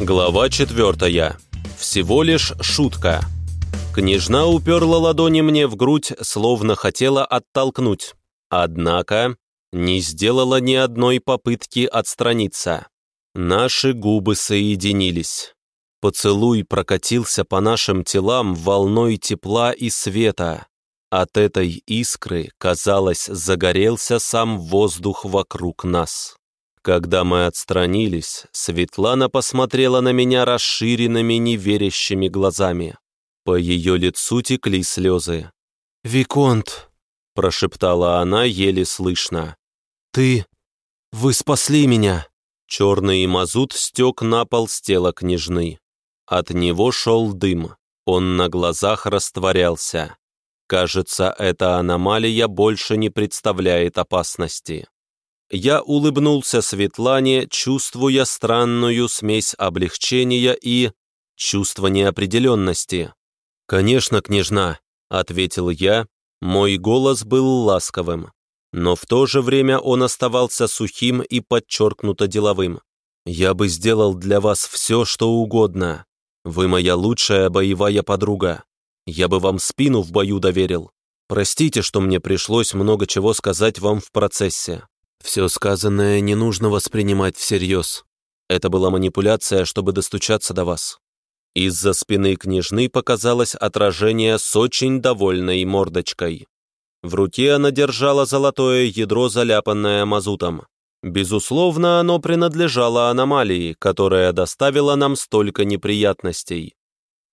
Глава четвертая. Всего лишь шутка. Княжна уперла ладони мне в грудь, словно хотела оттолкнуть. Однако не сделала ни одной попытки отстраниться. Наши губы соединились. Поцелуй прокатился по нашим телам волной тепла и света. От этой искры, казалось, загорелся сам воздух вокруг нас. Когда мы отстранились, Светлана посмотрела на меня расширенными неверящими глазами. По ее лицу текли слезы. «Виконт!» – прошептала она еле слышно. «Ты... Вы спасли меня!» Черный мазут стек на пол с тела княжны. От него шел дым. Он на глазах растворялся. Кажется, эта аномалия больше не представляет опасности. Я улыбнулся Светлане, чувствуя странную смесь облегчения и чувства неопределенности. «Конечно, княжна», — ответил я, мой голос был ласковым, но в то же время он оставался сухим и подчеркнуто деловым. «Я бы сделал для вас все, что угодно. Вы моя лучшая боевая подруга. Я бы вам спину в бою доверил. Простите, что мне пришлось много чего сказать вам в процессе. Все сказанное не нужно воспринимать всерьез. Это была манипуляция, чтобы достучаться до вас. Из-за спины княжны показалось отражение с очень довольной мордочкой. В руке она держала золотое ядро, заляпанное мазутом. Безусловно, оно принадлежало аномалии, которая доставила нам столько неприятностей.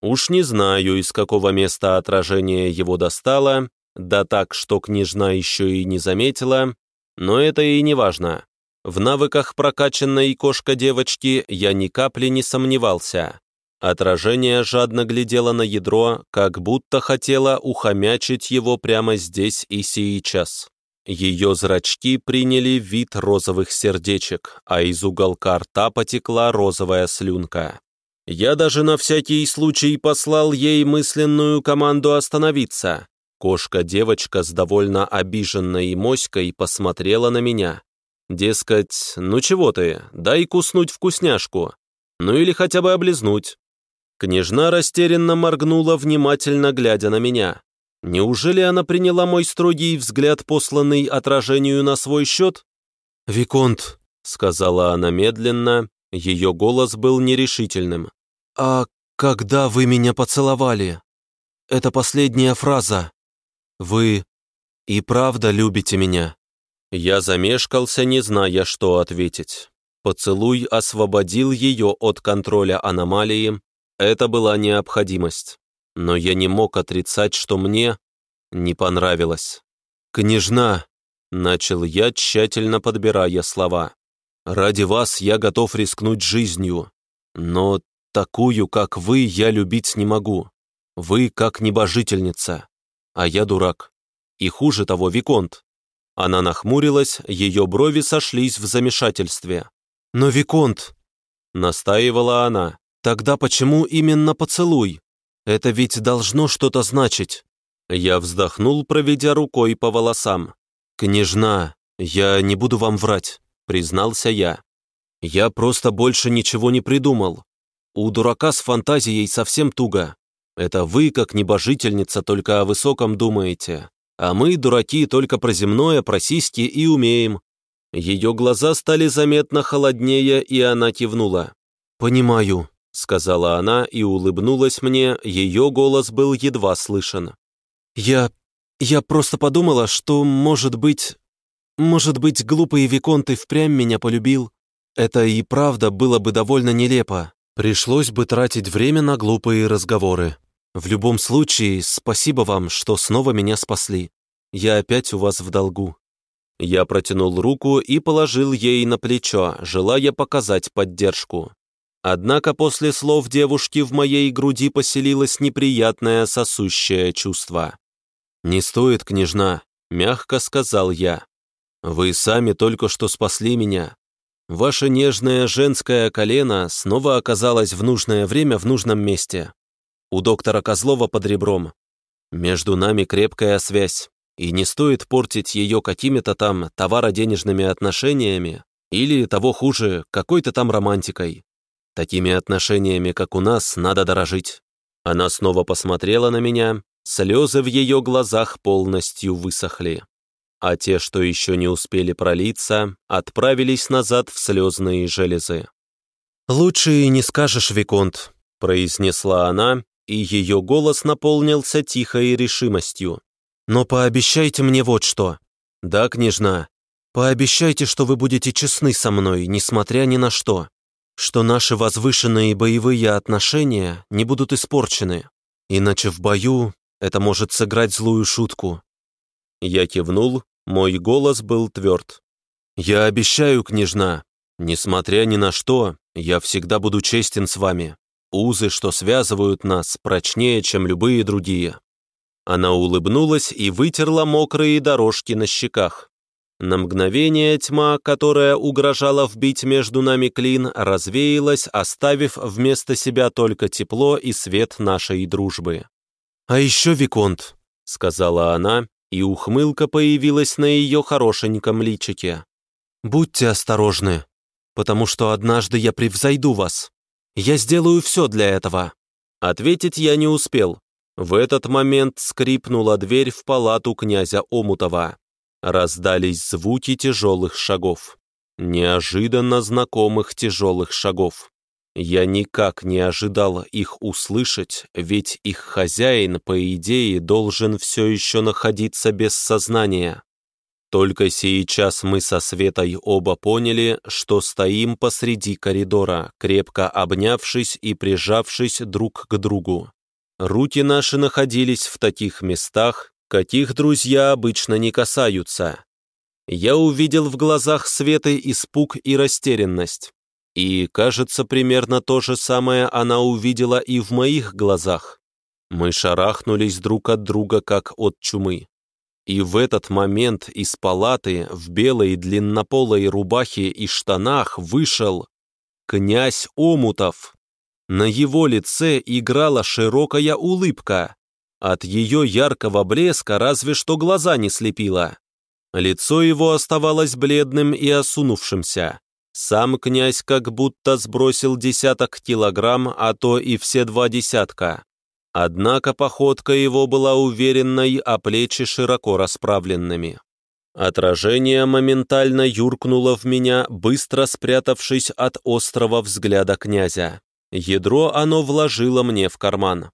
Уж не знаю, из какого места отражение его достало, да так, что княжна еще и не заметила, но это и не важно. В навыках прокачанной кошка-девочки я ни капли не сомневался. Отражение жадно глядело на ядро, как будто хотело ухомячить его прямо здесь и сейчас. Ее зрачки приняли вид розовых сердечек, а из уголка рта потекла розовая слюнка. Я даже на всякий случай послал ей мысленную команду остановиться, Кошка-девочка с довольно обиженной моськой посмотрела на меня. Дескать, ну чего ты, дай куснуть вкусняшку. Ну или хотя бы облизнуть. Княжна растерянно моргнула, внимательно глядя на меня. Неужели она приняла мой строгий взгляд, посланный отражению на свой счет? «Виконт», — сказала она медленно, ее голос был нерешительным. «А когда вы меня поцеловали? Это последняя фраза. Вы и правда любите меня?» Я замешкался, не зная, что ответить. Поцелуй освободил ее от контроля аномалии. Это была необходимость. Но я не мог отрицать, что мне не понравилось. «Княжна!» — начал я, тщательно подбирая слова. «Ради вас я готов рискнуть жизнью. Но такую, как вы, я любить не могу. Вы как небожительница а я дурак. И хуже того, Виконт. Она нахмурилась, ее брови сошлись в замешательстве. «Но, Виконт!» — настаивала она. «Тогда почему именно поцелуй? Это ведь должно что-то значить». Я вздохнул, проведя рукой по волосам. «Княжна, я не буду вам врать», — признался я. «Я просто больше ничего не придумал. У дурака с фантазией совсем туго. Это вы, как небожительница, только о высоком думаете. А мы, дураки, только про земное, про сиськи и умеем». Ее глаза стали заметно холоднее, и она кивнула. «Понимаю», — сказала она и улыбнулась мне, ее голос был едва слышен. «Я... я просто подумала, что, может быть... может быть, глупый Виконт и впрямь меня полюбил. Это и правда было бы довольно нелепо. Пришлось бы тратить время на глупые разговоры. В любом случае, спасибо вам, что снова меня спасли. Я опять у вас в долгу». Я протянул руку и положил ей на плечо, желая показать поддержку. Однако после слов девушки в моей груди поселилось неприятное сосущее чувство. «Не стоит, княжна», — мягко сказал я. «Вы сами только что спасли меня. Ваше нежное женское колено снова оказалось в нужное время в нужном месте у доктора Козлова под ребром. Между нами крепкая связь, и не стоит портить ее какими-то там товаро-денежными отношениями или, того хуже, какой-то там романтикой. Такими отношениями, как у нас, надо дорожить». Она снова посмотрела на меня, слезы в ее глазах полностью высохли. А те, что еще не успели пролиться, отправились назад в слезные железы. «Лучше и не скажешь, Виконт», — произнесла она, и ее голос наполнился тихой решимостью. «Но пообещайте мне вот что. Да, княжна, пообещайте, что вы будете честны со мной, несмотря ни на что что наши возвышенные боевые отношения не будут испорчены, иначе в бою это может сыграть злую шутку». Я кивнул, мой голос был тверд. «Я обещаю, княжна, несмотря ни на что, я всегда буду честен с вами. Узы, что связывают нас, прочнее, чем любые другие». Она улыбнулась и вытерла мокрые дорожки на щеках. На мгновение тьма, которая угрожала вбить между нами клин, развеялась, оставив вместо себя только тепло и свет нашей дружбы. «А еще, Виконт», — сказала она, и ухмылка появилась на ее хорошеньком личике. «Будьте осторожны, потому что однажды я превзойду вас. Я сделаю все для этого». Ответить я не успел. В этот момент скрипнула дверь в палату князя Омутова. Раздались звуки тяжелых шагов. Неожиданно знакомых тяжелых шагов. Я никак не ожидал их услышать, ведь их хозяин, по идее, должен все еще находиться без сознания. Только сейчас мы со Светой оба поняли, что стоим посреди коридора, крепко обнявшись и прижавшись друг к другу. Руки наши находились в таких местах, каких друзья обычно не касаются. Я увидел в глазах Светы испуг и растерянность. И, кажется, примерно то же самое она увидела и в моих глазах. Мы шарахнулись друг от друга, как от чумы. И в этот момент из палаты в белой длиннополой рубахе и штанах вышел князь Омутов. На его лице играла широкая улыбка. От ее яркого блеска разве что глаза не слепило. Лицо его оставалось бледным и осунувшимся. Сам князь как будто сбросил десяток килограмм, а то и все два десятка. Однако походка его была уверенной, а плечи широко расправленными. Отражение моментально юркнуло в меня, быстро спрятавшись от острого взгляда князя. Ядро оно вложило мне в карман.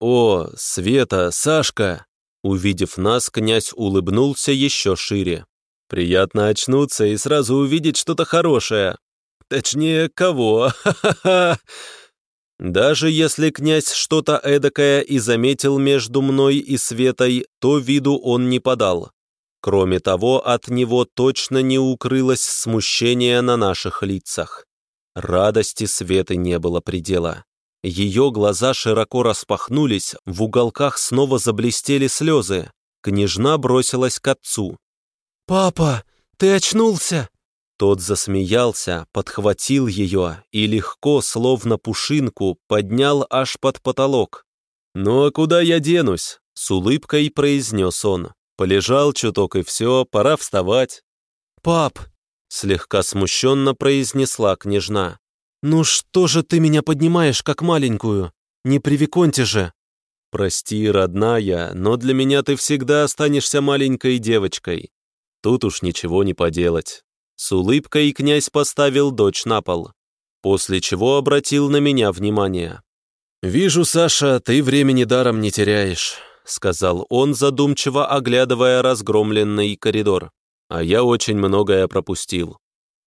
«О, Света, Сашка!» Увидев нас, князь улыбнулся еще шире. «Приятно очнуться и сразу увидеть что-то хорошее. Точнее, кого? Ха-ха-ха!» Даже если князь что-то эдакое и заметил между мной и Светой, то виду он не подал. Кроме того, от него точно не укрылось смущение на наших лицах. Радости Светы не было предела. Ее глаза широко распахнулись, в уголках снова заблестели слезы. Княжна бросилась к отцу. «Папа, ты очнулся?» Тот засмеялся, подхватил ее и легко, словно пушинку, поднял аж под потолок. «Ну а куда я денусь?» — с улыбкой произнес он. Полежал чуток и все, пора вставать. «Пап!» — слегка смущенно произнесла княжна. «Ну что же ты меня поднимаешь, как маленькую? Не при Виконте же!» «Прости, родная, но для меня ты всегда останешься маленькой девочкой. Тут уж ничего не поделать». С улыбкой князь поставил дочь на пол, после чего обратил на меня внимание. «Вижу, Саша, ты времени даром не теряешь», — сказал он, задумчиво оглядывая разгромленный коридор. «А я очень многое пропустил.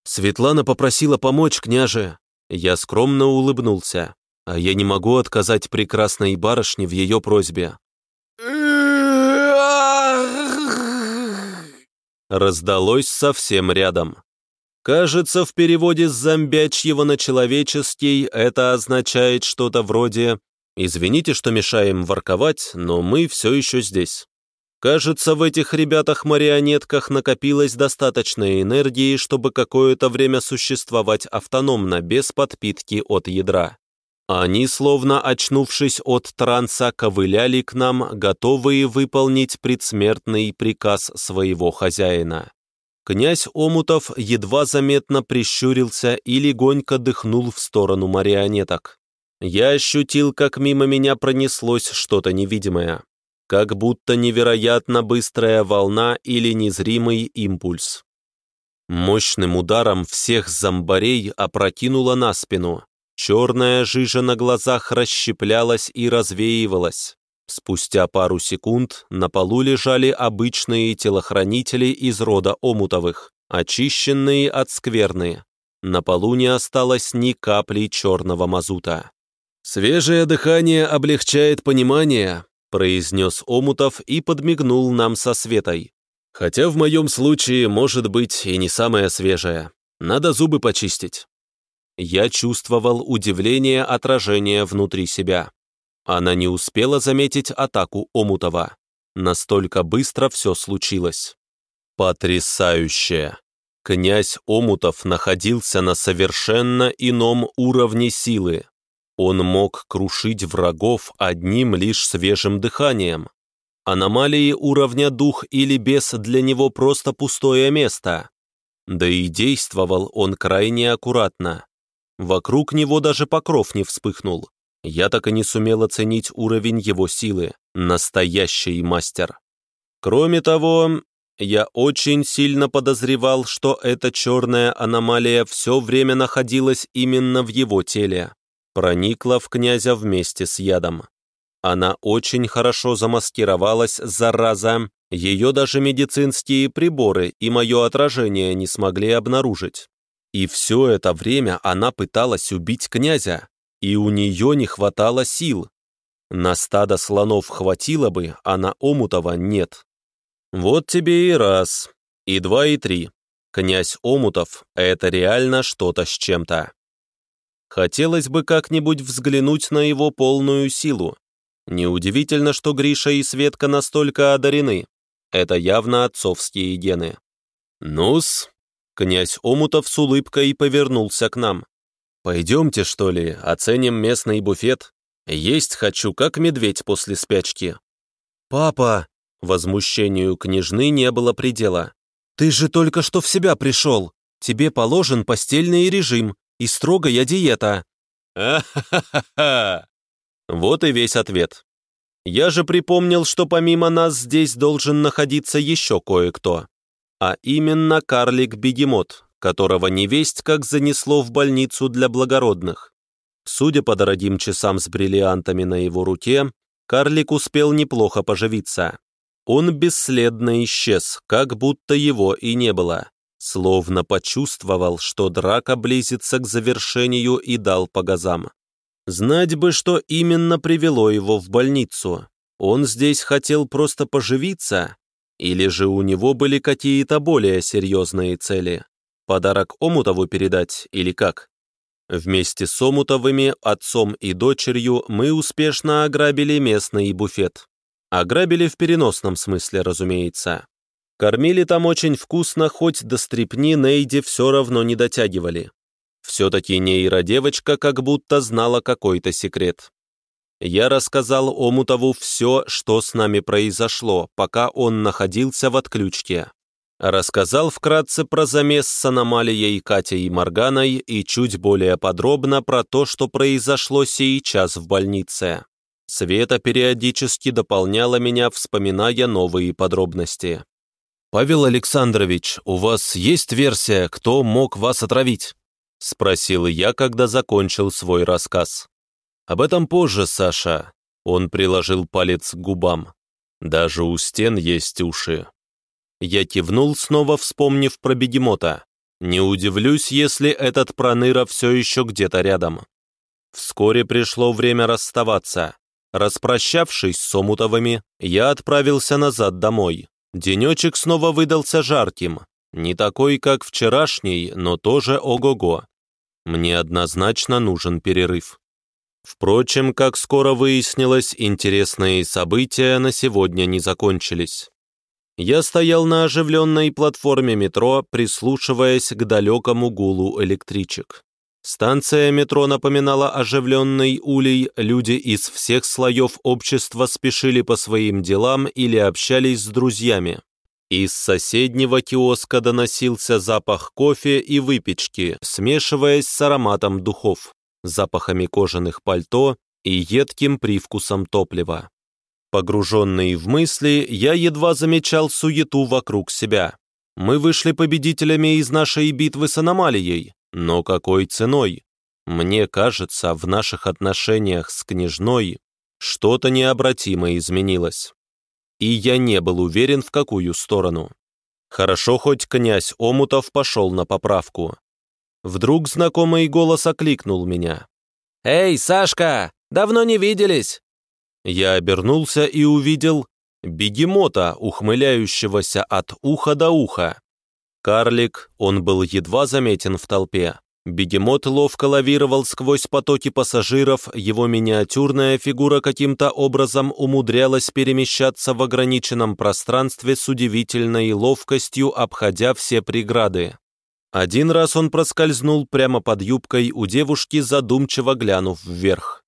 Светлана попросила помочь, княже. Я скромно улыбнулся, а я не могу отказать прекрасной барышне в ее просьбе. Раздалось совсем рядом. Кажется, в переводе с зомбячьего на человеческий это означает что-то вроде «Извините, что мешаем ворковать, но мы все еще здесь». Кажется, в этих ребятах-марионетках накопилось достаточно энергии, чтобы какое-то время существовать автономно, без подпитки от ядра. Они, словно очнувшись от транса, ковыляли к нам, готовые выполнить предсмертный приказ своего хозяина. Князь Омутов едва заметно прищурился и легонько дыхнул в сторону марионеток. Я ощутил, как мимо меня пронеслось что-то невидимое, как будто невероятно быстрая волна или незримый импульс. Мощным ударом всех зомбарей опрокинуло на спину. Черная жижа на глазах расщеплялась и развеивалась. Спустя пару секунд на полу лежали обычные телохранители из рода Омутовых, очищенные от скверны. На полу не осталось ни капли черного мазута. «Свежее дыхание облегчает понимание», произнес Омутов и подмигнул нам со Светой. «Хотя в моем случае, может быть, и не самое свежее. Надо зубы почистить». Я чувствовал удивление отражения внутри себя. Она не успела заметить атаку Омутова. Настолько быстро все случилось. Потрясающе! Князь Омутов находился на совершенно ином уровне силы. Он мог крушить врагов одним лишь свежим дыханием. Аномалии уровня дух или бес для него просто пустое место. Да и действовал он крайне аккуратно. Вокруг него даже покров не вспыхнул. Я так и не сумел оценить уровень его силы. Настоящий мастер. Кроме того, я очень сильно подозревал, что эта черная аномалия все время находилась именно в его теле. Проникла в князя вместе с ядом. Она очень хорошо замаскировалась, зараза. Ее даже медицинские приборы и мое отражение не смогли обнаружить. И все это время она пыталась убить князя и у нее не хватало сил. На стадо слонов хватило бы, а на Омутова нет. Вот тебе и раз, и два, и три. Князь Омутов — это реально что-то с чем-то. Хотелось бы как-нибудь взглянуть на его полную силу. Неудивительно, что Гриша и Светка настолько одарены. Это явно отцовские гены. «Ну-с», князь Омутов с улыбкой повернулся к нам. «Пойдемте, что ли, оценим местный буфет? Есть хочу, как медведь после спячки». «Папа!» Возмущению княжны не было предела. «Ты же только что в себя пришел. Тебе положен постельный режим и строгая диета». «А-ха-ха-ха!» Вот и весь ответ. Я же припомнил, что помимо нас здесь должен находиться еще кое-кто. А именно карлик-бегемот, которого невесть как занесло в больницу для благородных. Судя по дорогим часам с бриллиантами на его руке, карлик успел неплохо поживиться. Он бесследно исчез, как будто его и не было, словно почувствовал, что драка близится к завершению и дал по газам. Знать бы, что именно привело его в больницу. Он здесь хотел просто поживиться, или же у него были какие-то более серьезные цели. Подарок Омутову передать или как? Вместе с Омутовыми, отцом и дочерью, мы успешно ограбили местный буфет. Ограбили в переносном смысле, разумеется. Кормили там очень вкусно, хоть до стрепни Нейди все равно не дотягивали. Все-таки нейродевочка как будто знала какой-то секрет. Я рассказал Омутову все, что с нами произошло, пока он находился в отключке. Рассказал вкратце про замес с аномалией Катей и Морганой и чуть более подробно про то, что произошло сейчас в больнице. Света периодически дополняла меня, вспоминая новые подробности. «Павел Александрович, у вас есть версия, кто мог вас отравить?» — спросил я, когда закончил свой рассказ. «Об этом позже, Саша». Он приложил палец к губам. «Даже у стен есть уши, я кивнул, снова вспомнив про бегемота. Не удивлюсь, если этот проныра все еще где-то рядом. Вскоре пришло время расставаться. Распрощавшись с Сомутовыми, я отправился назад домой. Денечек снова выдался жарким. Не такой, как вчерашний, но тоже ого-го. Мне однозначно нужен перерыв. Впрочем, как скоро выяснилось, интересные события на сегодня не закончились. Я стоял на оживленной платформе метро, прислушиваясь к далекому гулу электричек. Станция метро напоминала оживленный улей, люди из всех слоев общества спешили по своим делам или общались с друзьями. Из соседнего киоска доносился запах кофе и выпечки, смешиваясь с ароматом духов, запахами кожаных пальто и едким привкусом топлива. Погруженный в мысли, я едва замечал суету вокруг себя. Мы вышли победителями из нашей битвы с аномалией, но какой ценой? Мне кажется, в наших отношениях с княжной что-то необратимо изменилось. И я не был уверен, в какую сторону. Хорошо, хоть князь Омутов пошел на поправку. Вдруг знакомый голос окликнул меня. «Эй, Сашка, давно не виделись!» Я обернулся и увидел бегемота, ухмыляющегося от уха до уха. Карлик, он был едва заметен в толпе. Бегемот ловко лавировал сквозь потоки пассажиров, его миниатюрная фигура каким-то образом умудрялась перемещаться в ограниченном пространстве с удивительной ловкостью, обходя все преграды. Один раз он проскользнул прямо под юбкой у девушки, задумчиво глянув вверх.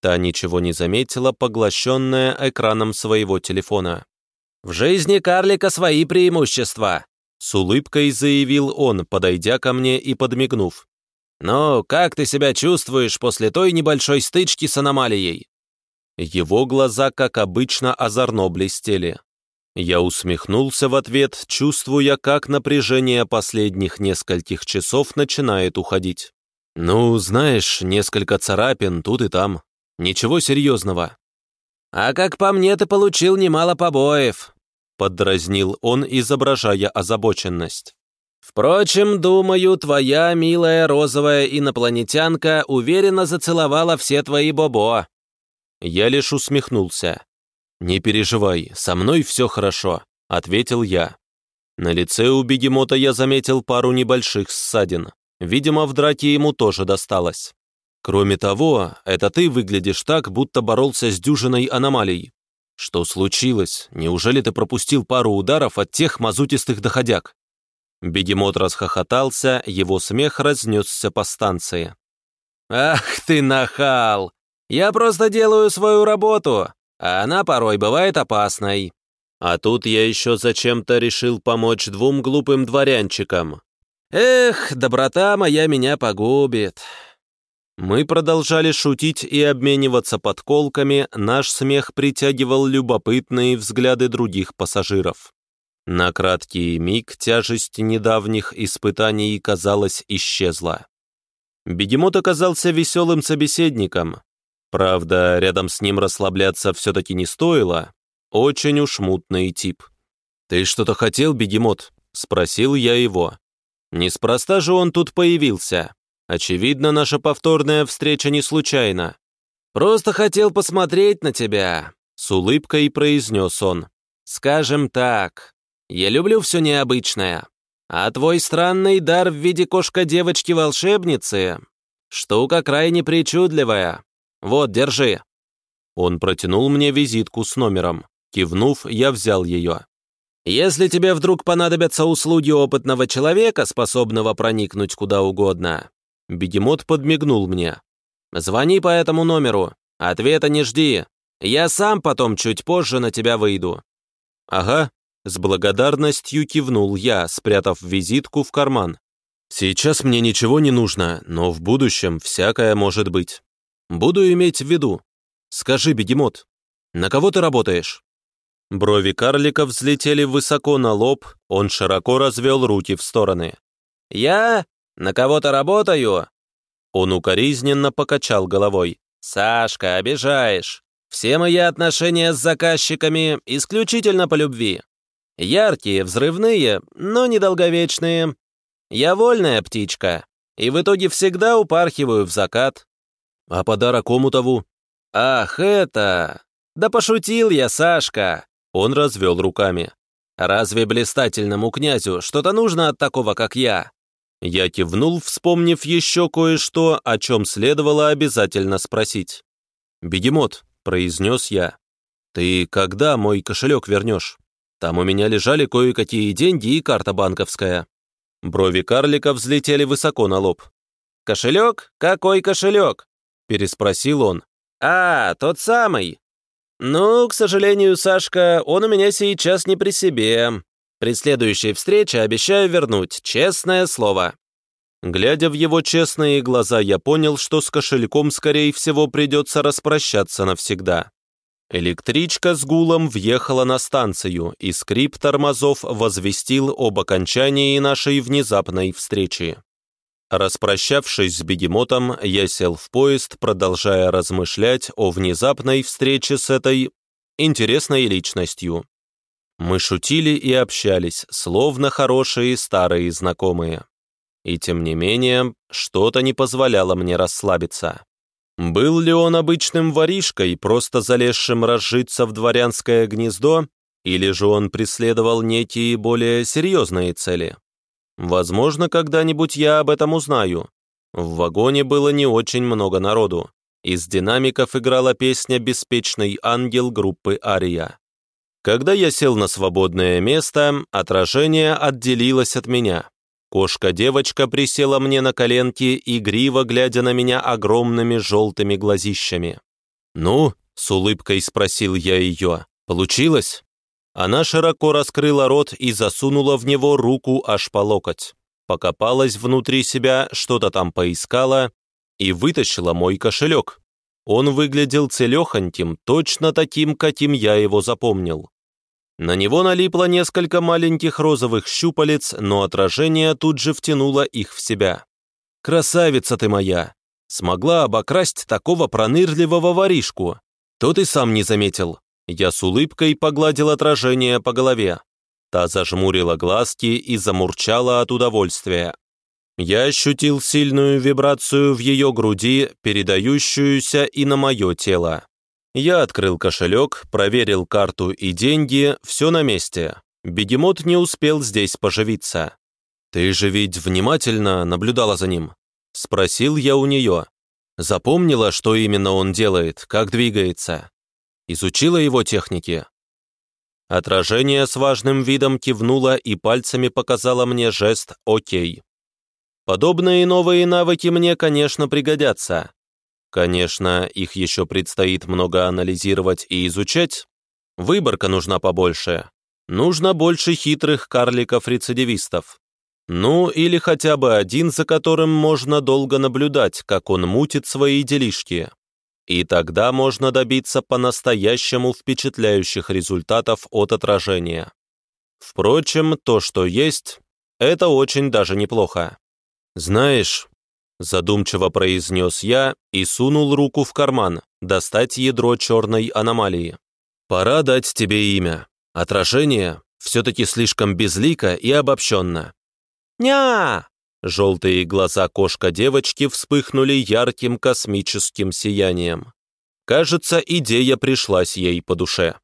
Та ничего не заметила, поглощенная экраном своего телефона. «В жизни карлика свои преимущества», — с улыбкой заявил он, подойдя ко мне и подмигнув. «Ну, как ты себя чувствуешь после той небольшой стычки с аномалией?» Его глаза, как обычно, озорно блестели. Я усмехнулся в ответ, чувствуя, как напряжение последних нескольких часов начинает уходить. «Ну, знаешь, несколько царапин тут и там. Ничего серьезного». «А как по мне, ты получил немало побоев», — поддразнил он, изображая озабоченность. «Впрочем, думаю, твоя милая розовая инопланетянка уверенно зацеловала все твои бобо». Я лишь усмехнулся. «Не переживай, со мной все хорошо», — ответил я. На лице у бегемота я заметил пару небольших ссадин. Видимо, в драке ему тоже досталось. Кроме того, это ты выглядишь так, будто боролся с дюжиной аномалий. Что случилось? Неужели ты пропустил пару ударов от тех мазутистых доходяг?» Бегемот расхохотался, его смех разнесся по станции. «Ах ты нахал! Я просто делаю свою работу, а она порой бывает опасной». А тут я еще зачем-то решил помочь двум глупым дворянчикам. «Эх, доброта моя меня погубит. Мы продолжали шутить и обмениваться подколками, наш смех притягивал любопытные взгляды других пассажиров. На краткий миг тяжесть недавних испытаний, казалось, исчезла. Бегемот оказался веселым собеседником. Правда, рядом с ним расслабляться все-таки не стоило. Очень уж мутный тип. «Ты что-то хотел, бегемот?» — спросил я его. Неспроста же он тут появился. Очевидно, наша повторная встреча не случайна. «Просто хотел посмотреть на тебя», — с улыбкой произнес он. «Скажем так, я люблю все необычное, а твой странный дар в виде кошка-девочки-волшебницы — штука крайне причудливая. Вот, держи». Он протянул мне визитку с номером. Кивнув, я взял ее. «Если тебе вдруг понадобятся услуги опытного человека, способного проникнуть куда угодно, Бегемот подмигнул мне. «Звони по этому номеру. Ответа не жди. Я сам потом чуть позже на тебя выйду». «Ага», — с благодарностью кивнул я, спрятав визитку в карман. «Сейчас мне ничего не нужно, но в будущем всякое может быть. Буду иметь в виду. Скажи, бегемот, на кого ты работаешь?» Брови карлика взлетели высоко на лоб, он широко развел руки в стороны. «Я на кого-то работаю?» Он укоризненно покачал головой. «Сашка, обижаешь. Все мои отношения с заказчиками исключительно по любви. Яркие, взрывные, но недолговечные. Я вольная птичка, и в итоге всегда упархиваю в закат. А подарок Омутову? Ах, это... Да пошутил я, Сашка. Он развел руками. Разве блистательному князю что-то нужно от такого, как я? Я кивнул, вспомнив еще кое-что, о чем следовало обязательно спросить. «Бегемот», — произнес я, — «ты когда мой кошелек вернешь? Там у меня лежали кое-какие деньги и карта банковская». Брови карлика взлетели высоко на лоб. «Кошелек? Какой кошелек?» — переспросил он. «А, тот самый. Ну, к сожалению, Сашка, он у меня сейчас не при себе. При следующей встрече обещаю вернуть, честное слово». Глядя в его честные глаза, я понял, что с кошельком, скорее всего, придется распрощаться навсегда. Электричка с гулом въехала на станцию, и скрип тормозов возвестил об окончании нашей внезапной встречи. Распрощавшись с бегемотом, я сел в поезд, продолжая размышлять о внезапной встрече с этой интересной личностью. Мы шутили и общались, словно хорошие старые знакомые. И тем не менее, что-то не позволяло мне расслабиться. Был ли он обычным воришкой, просто залезшим разжиться в дворянское гнездо, или же он преследовал некие более серьезные цели? Возможно, когда-нибудь я об этом узнаю. В вагоне было не очень много народу. Из динамиков играла песня «Беспечный ангел» группы «Ария». Когда я сел на свободное место, отражение отделилось от меня. Кошка-девочка присела мне на коленки, игриво глядя на меня огромными желтыми глазищами. «Ну?» — с улыбкой спросил я ее. «Получилось?» Она широко раскрыла рот и засунула в него руку аж по локоть. Покопалась внутри себя, что-то там поискала и вытащила мой кошелек. Он выглядел целехоньким, точно таким, каким я его запомнил. На него налипло несколько маленьких розовых щупалец, но отражение тут же втянуло их в себя. «Красавица ты моя! Смогла обокрасть такого пронырливого воришку! То ты сам не заметил!» Я с улыбкой погладил отражение по голове. Та зажмурила глазки и замурчала от удовольствия. Я ощутил сильную вибрацию в ее груди, передающуюся и на мое тело. Я открыл кошелек, проверил карту и деньги, все на месте. Бегемот не успел здесь поживиться. «Ты же ведь внимательно наблюдала за ним?» Спросил я у нее. Запомнила, что именно он делает, как двигается. Изучила его техники. Отражение с важным видом кивнуло и пальцами показало мне жест «Окей». Подобные новые навыки мне, конечно, пригодятся. Конечно, их еще предстоит много анализировать и изучать. Выборка нужна побольше. Нужно больше хитрых карликов-рецидивистов. Ну, или хотя бы один, за которым можно долго наблюдать, как он мутит свои делишки. И тогда можно добиться по-настоящему впечатляющих результатов от отражения. Впрочем, то, что есть, это очень даже неплохо. Знаешь, Задумчиво произнес я и сунул руку в карман, достать ядро черной аномалии. «Пора дать тебе имя. Отражение все-таки слишком безлико и обобщенно». «Ня!» Желтые глаза кошка-девочки вспыхнули ярким космическим сиянием. Кажется, идея пришлась ей по душе.